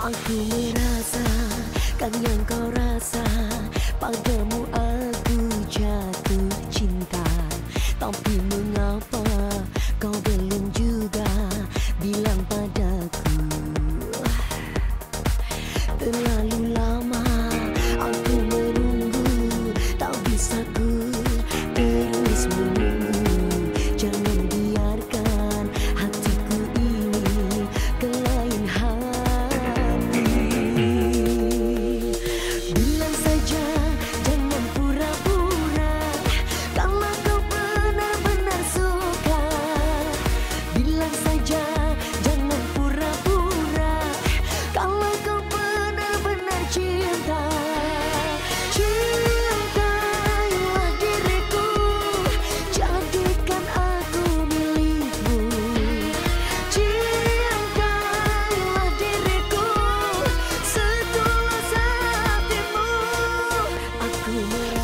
Aku merasa kan yang kau rasa Padamu aku jatuh cinta Tapi mengapa kau belum juga Bilang padaku Terlalu lama me.